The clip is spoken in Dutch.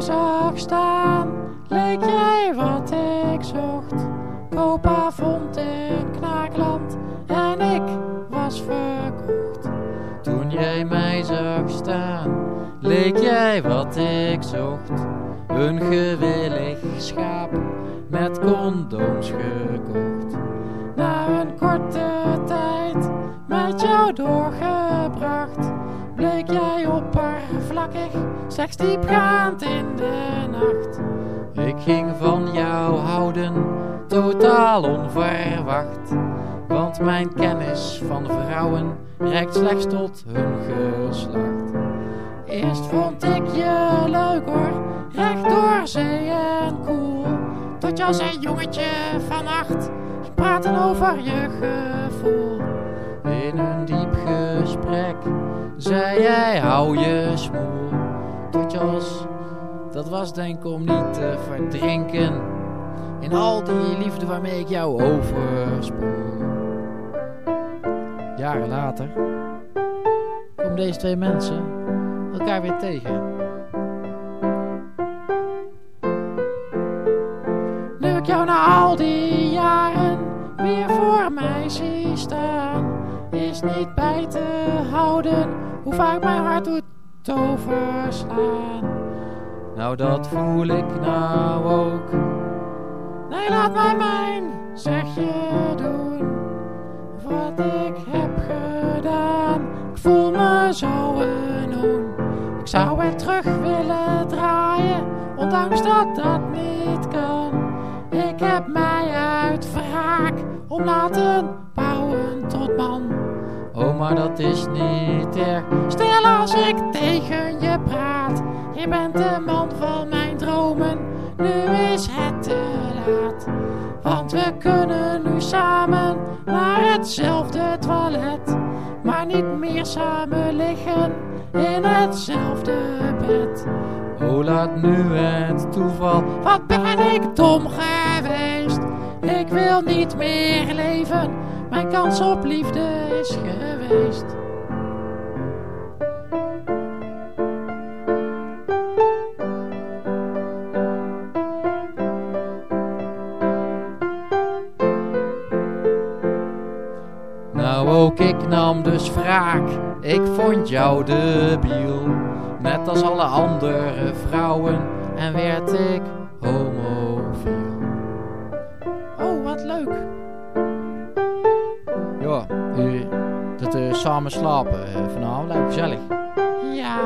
zag staan, leek jij wat ik zocht. Kopa vond in Knaakland en ik was verkocht. Toen jij mij zag staan, leek jij wat ik zocht. Een gewillig schaap met condooms gekocht. Na een korte tijd met jou doorgebracht, bleek jij oppervlakkig, slechts diepgaand in de nacht. Ik ging van jou houden, totaal onverwacht. Want mijn kennis van vrouwen reikt slechts tot hun geslacht. Eerst vond ik je leuk hoor, recht door zee en cool. Tot je als een jongetje van acht praten over je gevoel. Zei jij hou je smoel. Als, dat was denk om niet te verdrinken. In al die liefde waarmee ik jou overspoel. Jaren later komen deze twee mensen elkaar weer tegen. Nu ik jou na al die jaren weer voor mij zie staan, is niet bij te houden hoe vaak mijn hart doet overslaan. Nou dat voel ik nou ook. Nee, laat mij mijn zegje doen. Wat ik heb gedaan, ik voel me zo een. Ik zou het terug willen draaien, ondanks dat dat niet kan. Ik heb mij uit wraak om laten bouwen tot man. Maar dat is niet erg. Stel als ik tegen je praat, je bent de man van mijn dromen. Nu is het te laat, want we kunnen nu samen naar hetzelfde toilet. Maar niet meer samen liggen in hetzelfde bed. Oh, laat nu het toeval. Wat ben ik dom geweest? Ik wil niet meer leven, mijn kans op liefde is geweest. Nou, ook ik nam dus wraak. Ik vond jou debiel. Net als alle andere vrouwen. En werd ik dat eh, samen slapen eh, vanavond lijkt gezellig. Ja.